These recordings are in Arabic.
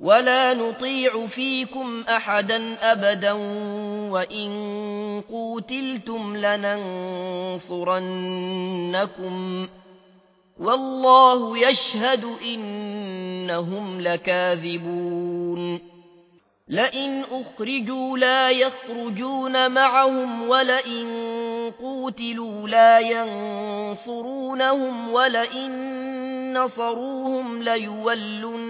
ولا نطيع فيكم أحدا أبدا وإن قوتلتم لننصرنكم والله يشهد إنهم لكاذبون لئن أخرجوا لا يخرجون معهم ولئن قوتلوا لا ينصرونهم ولئن نصروهم ليولن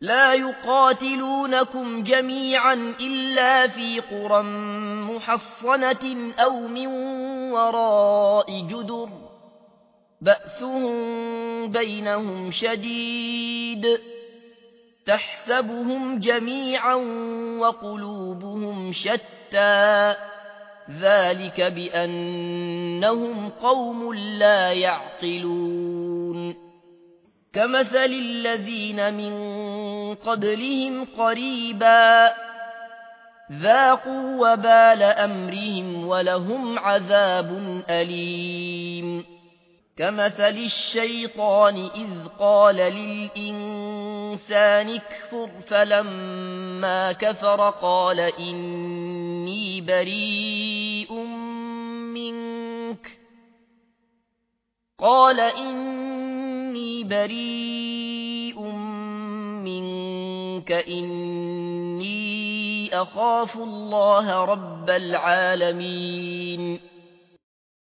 لا يقاتلونكم جميعا إلا في قرى محصنة أو من وراء جدر. بأسهم بينهم شديد. تحسبهم جميعا وقلوبهم شتى. ذلك بأنهم قوم لا يعقلون. كمثل الذين من قبلهم قريبا. ذاقوا وبال أمرهم ولهم عذاب أليم. كمثل الشيطان إذ قال للإنسان اكفر فلما كفر قال إني بريء منك. قال إني بريء منك إني أخاف الله رب العالمين